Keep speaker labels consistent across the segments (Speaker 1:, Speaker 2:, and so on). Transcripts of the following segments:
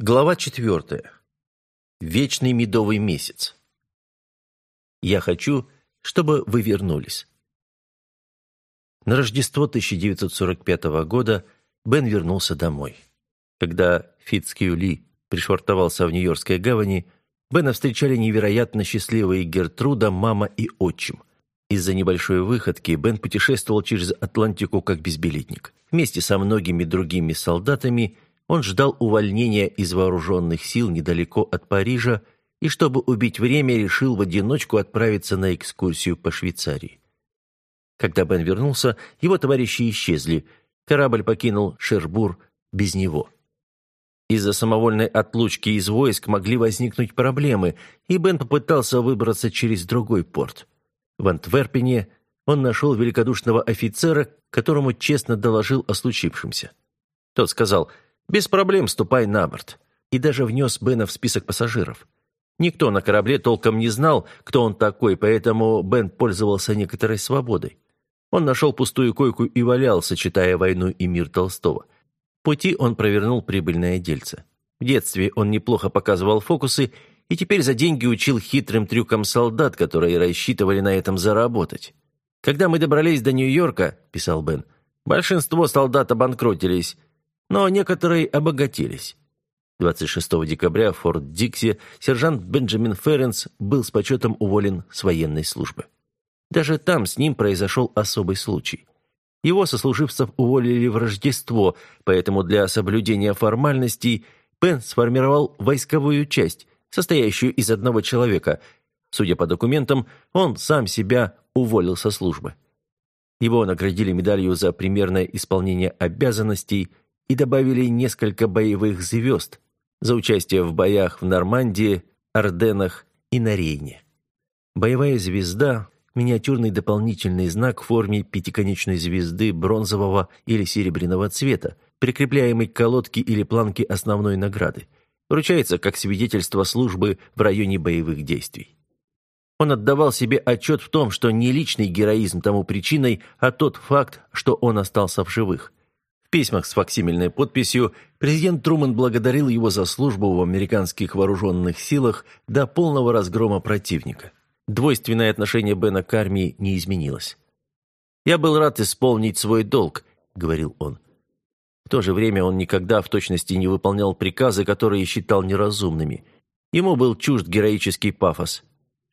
Speaker 1: Глава четвертая. Вечный медовый месяц. Я хочу, чтобы вы вернулись. На Рождество 1945 года Бен вернулся домой. Когда Фитцкью Ли пришвартовался в Нью-Йоркской гавани, Бена встречали невероятно счастливые Гертруда, мама и отчим. Из-за небольшой выходки Бен путешествовал через Атлантику как безбилетник. Вместе со многими другими солдатами – он ждал увольнения из вооруженных сил недалеко от Парижа и, чтобы убить время, решил в одиночку отправиться на экскурсию по Швейцарии. Когда Бен вернулся, его товарищи исчезли. Корабль покинул Шербур без него. Из-за самовольной отлучки из войск могли возникнуть проблемы, и Бен попытался выбраться через другой порт. В Антверпене он нашел великодушного офицера, которому честно доложил о случившемся. Тот сказал – «Без проблем ступай на борт». И даже внес Бена в список пассажиров. Никто на корабле толком не знал, кто он такой, поэтому Бен пользовался некоторой свободой. Он нашел пустую койку и валялся, читая «Войну и мир» Толстого. Пути он провернул прибыльное дельце. В детстве он неплохо показывал фокусы и теперь за деньги учил хитрым трюкам солдат, которые рассчитывали на этом заработать. «Когда мы добрались до Нью-Йорка», – писал Бен, – «большинство солдат обанкротились, но некоторые обогатились. 26 декабря в Форт Дикси сержант Бенджамин Ференс был с почетом уволен с военной службы. Даже там с ним произошел особый случай. Его сослуживцев уволили в Рождество, поэтому для соблюдения формальностей Пен сформировал войсковую часть, состоящую из одного человека. Судя по документам, он сам себя уволил со службы. Его наградили медалью за примерное исполнение обязанностей – и добавили несколько боевых звезд за участие в боях в Нормандии, Орденах и на Рейне. Боевая звезда – миниатюрный дополнительный знак в форме пятиконечной звезды бронзового или серебряного цвета, прикрепляемый к колодке или планке основной награды. Вручается как свидетельство службы в районе боевых действий. Он отдавал себе отчет в том, что не личный героизм тому причиной, а тот факт, что он остался в живых. В письмах с факсимильной подписью президент Трумэн благодарил его за службу в американских вооруженных силах до полного разгрома противника. Двойственное отношение Бена к армии не изменилось. «Я был рад исполнить свой долг», — говорил он. В то же время он никогда в точности не выполнял приказы, которые считал неразумными. Ему был чужд героический пафос.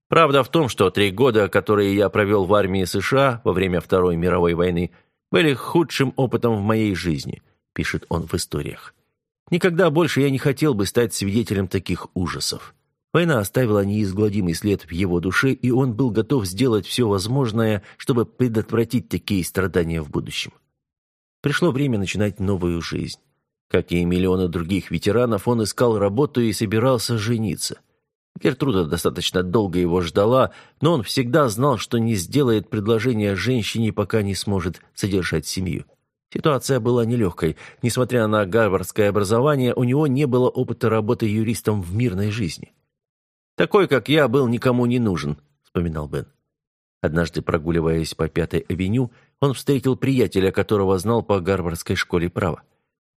Speaker 1: Правда в том, что три года, которые я провел в армии США во время Второй мировой войны — были худшим опытом в моей жизни», – пишет он в историях. «Никогда больше я не хотел бы стать свидетелем таких ужасов. Война оставила неизгладимый след в его душе, и он был готов сделать все возможное, чтобы предотвратить такие страдания в будущем. Пришло время начинать новую жизнь. Как и миллионы других ветеранов, он искал работу и собирался жениться. Гертруда достаточно долго его ждала, но он всегда знал, что не сделает предложение женщине, пока не сможет содержать семью. Ситуация была нелегкой. Несмотря на гарвардское образование, у него не было опыта работы юристом в мирной жизни. «Такой, как я, был никому не нужен», — вспоминал Бен. Однажды, прогуливаясь по Пятой авеню, он встретил приятеля, которого знал по гарвардской школе права.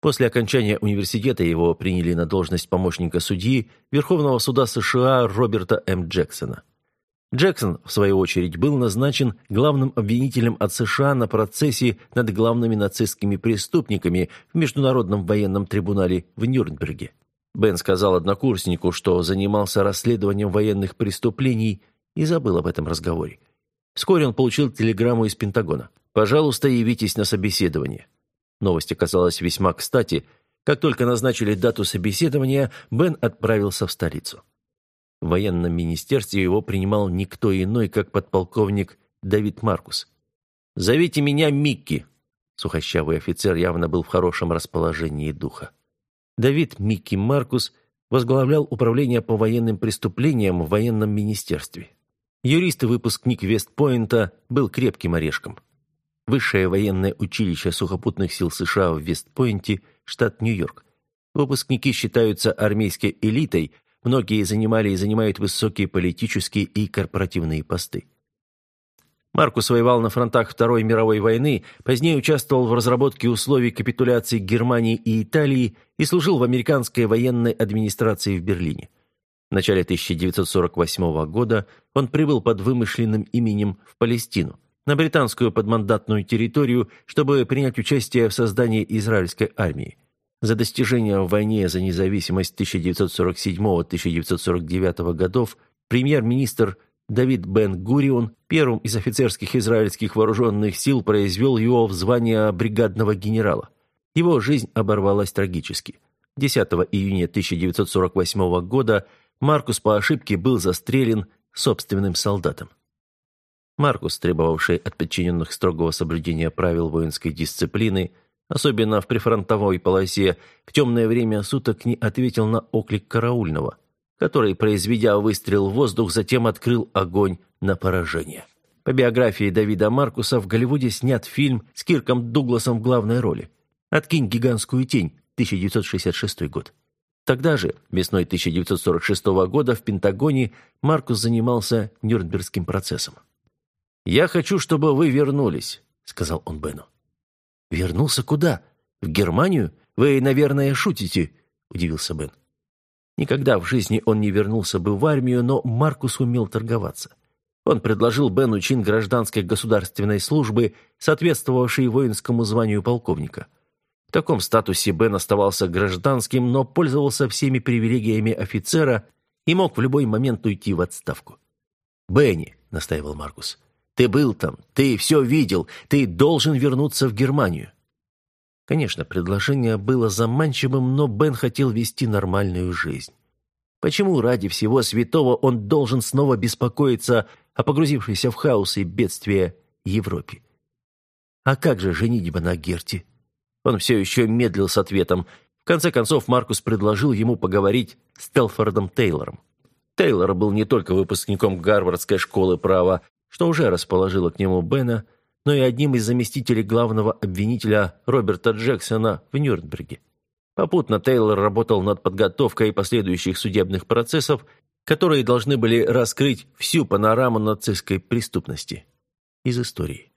Speaker 1: После окончания университета его приняли на должность помощника судьи Верховного суда США Роберта М. Джексона. Джексон, в свою очередь, был назначен главным обвинителем от США на процессе над главными нацистскими преступниками в Международном военном трибунале в Нюрнберге. Бен сказал однокурснику, что занимался расследованием военных преступлений и забыл об этом разговоре. Вскоре он получил телеграмму из Пентагона. «Пожалуйста, явитесь на собеседование». Новость оказалась весьма кстати. Как только назначили дату собеседования, Бен отправился в столицу. В военном министерстве его принимал никто иной, как подполковник Давид Маркус. «Зовите меня Микки», Сухощавый офицер явно был в хорошем расположении духа. Давид Микки Маркус возглавлял управление по военным преступлениям в военном министерстве. Юрист и выпускник Вестпойнта был крепким орешком. Высшее военное училище сухопутных сил США в Вестпойнте, штат Нью-Йорк. Выпускники считаются армейской элитой, многие занимали и занимают высокие политические и корпоративные посты. Маркус воевал на фронтах Второй мировой войны, позднее участвовал в разработке условий капитуляции Германии и Италии и служил в американской военной администрации в Берлине. В начале 1948 года он прибыл под вымышленным именем в Палестину, на британскую подмандатную территорию, чтобы принять участие в создании израильской армии. За достижения в войне за независимость 1947-1949 годов премьер-министр Давид Бен-Гурион, первым из офицерских израильских вооруженных сил, произвел его в звание бригадного генерала. Его жизнь оборвалась трагически. 10 июня 1948 года Маркус по ошибке был застрелен собственным солдатом. Маркус, требовавший от подчиненных строгого соблюдения правил воинской дисциплины, особенно в прифронтовой полосе, в темное время суток не ответил на оклик караульного, который, произведя выстрел в воздух, затем открыл огонь на поражение. По биографии Давида Маркуса в Голливуде снят фильм с Кирком Дугласом в главной роли «Откинь гигантскую тень», 1966 год. Тогда же, весной 1946 года, в Пентагоне Маркус занимался Нюрнбергским процессом. «Я хочу, чтобы вы вернулись», — сказал он Бену. «Вернулся куда? В Германию? Вы, наверное, шутите», — удивился Бен. Никогда в жизни он не вернулся бы в армию, но Маркус умел торговаться. Он предложил Бену чин гражданской государственной службы, соответствовавший воинскому званию полковника — в таком статусе Бен оставался гражданским, но пользовался всеми привилегиями офицера и мог в любой момент уйти в отставку. «Бенни», — настаивал Маркус, — «ты был там, ты все видел, ты должен вернуться в Германию». Конечно, предложение было заманчивым, но Бен хотел вести нормальную жизнь. Почему ради всего святого он должен снова беспокоиться о погрузившейся в хаос и бедствие Европе? А как же женитьба на Герте? Он все еще медлил с ответом. В конце концов, Маркус предложил ему поговорить с Телфордом Тейлором. Тейлор был не только выпускником Гарвардской школы права, что уже расположило к нему Бена, но и одним из заместителей главного обвинителя Роберта Джексона в Нюрнберге. Попутно Тейлор работал над подготовкой последующих судебных процессов, которые должны были раскрыть всю панораму нацистской преступности из истории.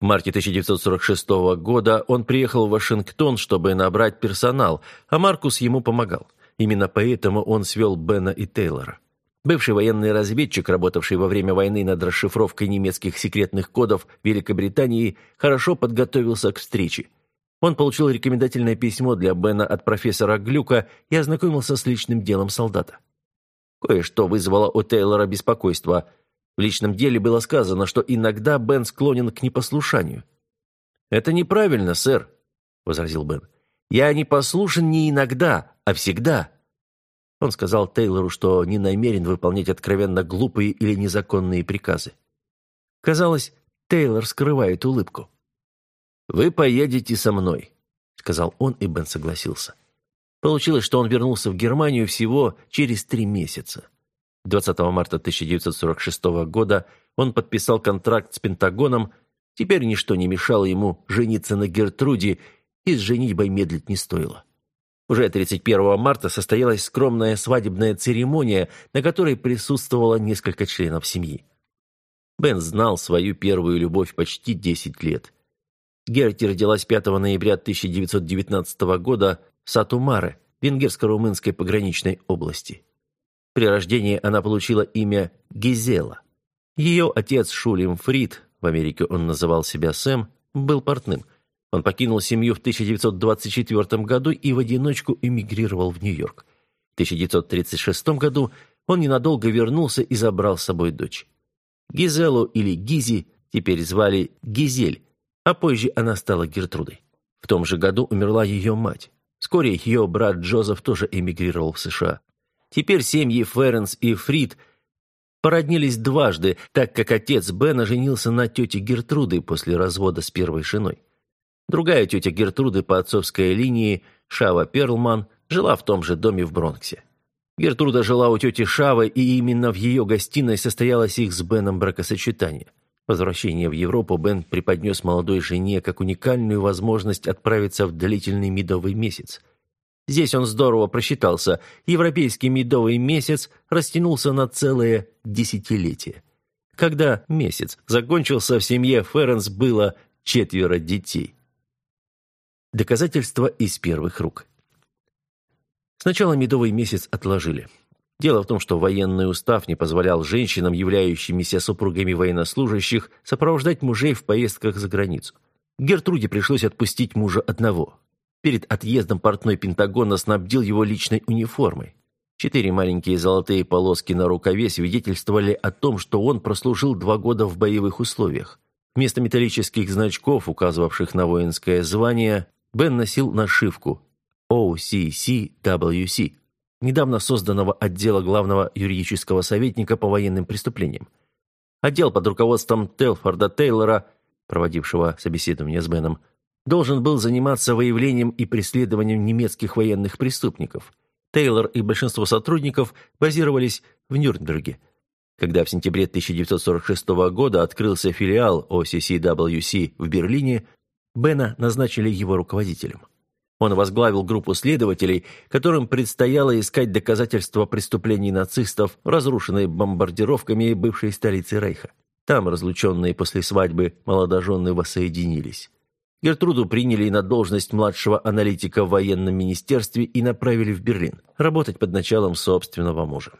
Speaker 1: В марте 1946 года он приехал в Вашингтон, чтобы набрать персонал, а Маркус ему помогал. Именно поэтому он свел Бена и Тейлора. Бывший военный разведчик, работавший во время войны над расшифровкой немецких секретных кодов Великобритании, хорошо подготовился к встрече. Он получил рекомендательное письмо для Бена от профессора Глюка и ознакомился с личным делом солдата. Кое-что вызвало у Тейлора беспокойство – в личном деле было сказано, что иногда Бен склонен к непослушанию. «Это неправильно, сэр», — возразил Бен. «Я не послушен не иногда, а всегда». Он сказал Тейлору, что не намерен выполнять откровенно глупые или незаконные приказы. Казалось, Тейлор скрывает улыбку. «Вы поедете со мной», — сказал он, и Бен согласился. Получилось, что он вернулся в Германию всего через три месяца. 20 марта 1946 года он подписал контракт с Пентагоном, теперь ничто не мешало ему жениться на Гертруде, и с женитьбой медлить не стоило. Уже 31 марта состоялась скромная свадебная церемония, на которой присутствовало несколько членов семьи. Бен знал свою первую любовь почти 10 лет. Герти родилась 5 ноября 1919 года в Сатумаре, венгерско-румынской пограничной области. При рождении она получила имя Гизела. Ее отец Шулим Фрид, в Америке он называл себя Сэм, был портным. Он покинул семью в 1924 году и в одиночку эмигрировал в Нью-Йорк. В 1936 году он ненадолго вернулся и забрал с собой дочь. Гизелу или Гизи теперь звали Гизель, а позже она стала Гертрудой. В том же году умерла ее мать. Вскоре ее брат Джозеф тоже эмигрировал в США. Теперь семьи Ференс и Фрид породнились дважды, так как отец Бена женился на тете Гертруды после развода с первой женой. Другая тетя Гертруды по отцовской линии, Шава Перлман, жила в том же доме в Бронксе. Гертруда жила у тети Шавы, и именно в ее гостиной состоялось их с Беном бракосочетание. Возвращение в Европу Бен преподнес молодой жене как уникальную возможность отправиться в длительный медовый месяц – Здесь он здорово просчитался. Европейский медовый месяц растянулся на целое десятилетие. Когда месяц закончился, в семье Ференс было четверо детей. Доказательства из первых рук. Сначала медовый месяц отложили. Дело в том, что военный устав не позволял женщинам, являющимися супругами военнослужащих, сопровождать мужей в поездках за границу. Гертруде пришлось отпустить мужа одного. Перед отъездом портной Пентагона снабдил его личной униформой. Четыре маленькие золотые полоски на рукаве свидетельствовали о том, что он прослужил два года в боевых условиях. Вместо металлических значков, указывавших на воинское звание, Бен носил нашивку OCCWC, недавно созданного отдела главного юридического советника по военным преступлениям. Отдел под руководством Телфорда Тейлора, проводившего собеседование с Беном, должен был заниматься выявлением и преследованием немецких военных преступников. Тейлор и большинство сотрудников базировались в Нюрнберге. Когда в сентябре 1946 года открылся филиал OCCWC в Берлине, Бена назначили его руководителем. Он возглавил группу следователей, которым предстояло искать доказательства преступлений нацистов, разрушенной бомбардировками бывшей столицы Рейха. Там, разлученные после свадьбы, молодожены воссоединились. Гертруду приняли на должность младшего аналитика в военном министерстве и направили в Берлин, работать под началом собственного мужа.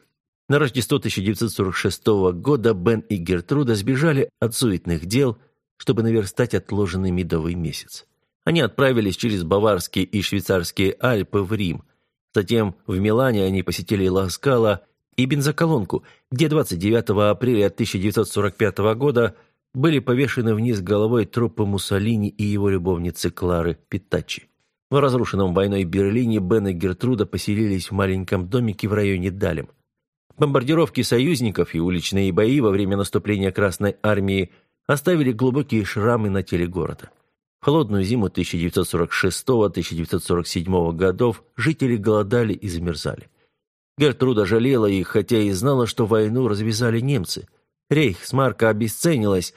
Speaker 1: На Рождество 1946 года Бен и Гертруда сбежали от суетных дел, чтобы наверстать отложенный медовый месяц. Они отправились через Баварские и Швейцарские Альпы в Рим. Затем в Милане они посетили Ласкала и бензоколонку, где 29 апреля 1945 года были повешены вниз головой трупы Муссолини и его любовницы Клары Питачи. В разрушенном войной Берлине Бен и Гертруда поселились в маленьком домике в районе Далем. Бомбардировки союзников и уличные бои во время наступления Красной Армии оставили глубокие шрамы на теле города. В холодную зиму 1946-1947 годов жители голодали и замерзали. Гертруда жалела их, хотя и знала, что войну развязали немцы. Рейхсмарка обесценилась.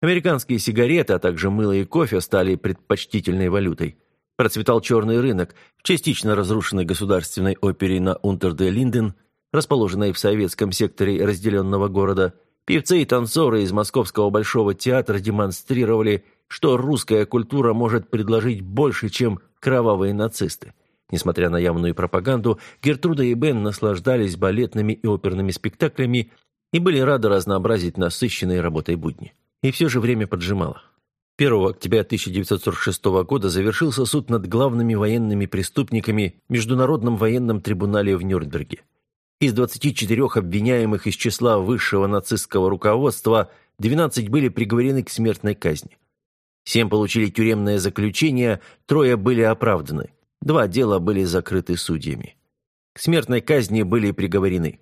Speaker 1: Американские сигареты, а также мыло и кофе стали предпочтительной валютой. Процветал черный рынок. В частично разрушенной государственной опере на Унтерде-Линден, расположенной в советском секторе разделенного города, певцы и танцоры из Московского Большого театра демонстрировали, что русская культура может предложить больше, чем кровавые нацисты. Несмотря на явную пропаганду, Гертруда и Бен наслаждались балетными и оперными спектаклями и были рады разнообразить насыщенные работой будни. И все же время поджимало. 1 октября 1946 года завершился суд над главными военными преступниками в Международном военном трибунале в Нюрнберге. Из 24 обвиняемых из числа высшего нацистского руководства 12 были приговорены к смертной казни. Семь получили тюремное заключение, трое были оправданы. Два дела были закрыты судьями. К смертной казни были приговорены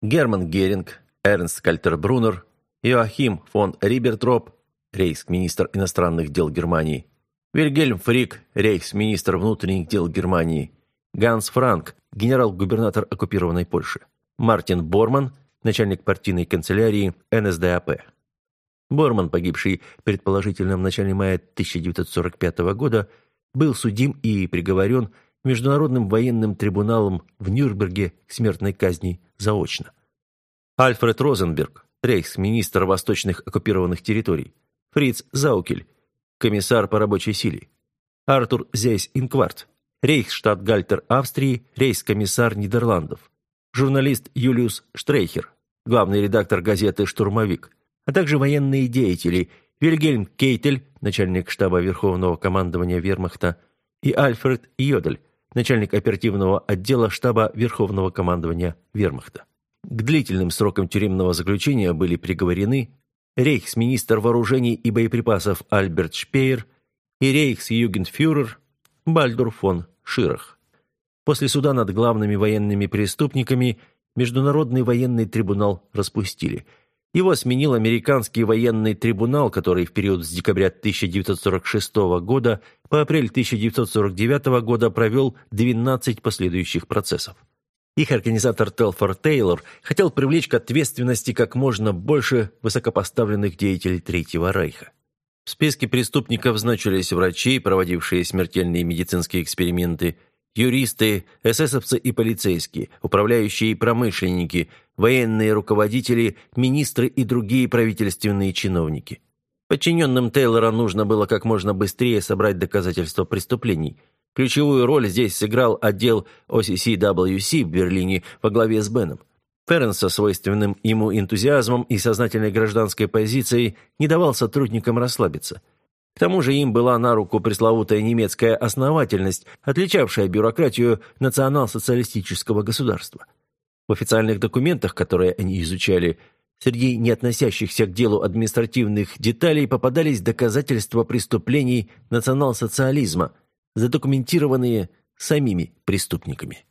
Speaker 1: Герман Геринг, Эрнст Кальтербрунер, Иоахим фон Риббертроп, рейхсминистр иностранных дел Германии, Вильгельм Фрик, рейхсминистр внутренних дел Германии, Ганс Франк, генерал-губернатор оккупированной Польши, Мартин Борман, начальник партийной канцелярии НСДАП. Борман, погибший предположительно в начале мая 1945 года, был судим и приговорен Международным военным трибуналом в Нюрнберге к смертной казни заочно. Альфред Розенберг, рейхсминистр восточных оккупированных территорий, Фриц Заукель, комиссар по рабочей силе, Артур Зейс-Инкварт, рейхсштадтгальтер Австрии, рейхскомиссар Нидерландов, журналист Юлиус Штрейхер, главный редактор газеты «Штурмовик», а также военные деятели Вильгельм Кейтель, начальник штаба Верховного командования Вермахта, и Альфред Йодель, начальник оперативного отдела штаба Верховного командования Вермахта. К длительным срокам тюремного заключения были приговорены рейхсминистр вооружений и боеприпасов Альберт Шпеер и рейхсюгендфюрер Бальдур фон Ширах. После суда над главными военными преступниками Международный военный трибунал распустили – его сменил американский военный трибунал, который в период с декабря 1946 года по апрель 1949 года провел 12 последующих процессов. Их организатор Телфор Тейлор хотел привлечь к ответственности как можно больше высокопоставленных деятелей Третьего Рейха. В списке преступников значились врачи, проводившие смертельные медицинские эксперименты, юристы, эсэсовцы и полицейские, управляющие и промышленники, военные руководители, министры и другие правительственные чиновники. Подчиненным Тейлора нужно было как можно быстрее собрать доказательства преступлений. Ключевую роль здесь сыграл отдел OCCWC в Берлине во главе с Беном. Ференс со свойственным ему энтузиазмом и сознательной гражданской позицией не давал сотрудникам расслабиться. К тому же им была на руку пресловутая немецкая основательность, отличавшая бюрократию национал-социалистического государства. В официальных документах, которые они изучали, среди не относящихся к делу административных деталей попадались доказательства преступлений национал-социализма, задокументированные самими преступниками.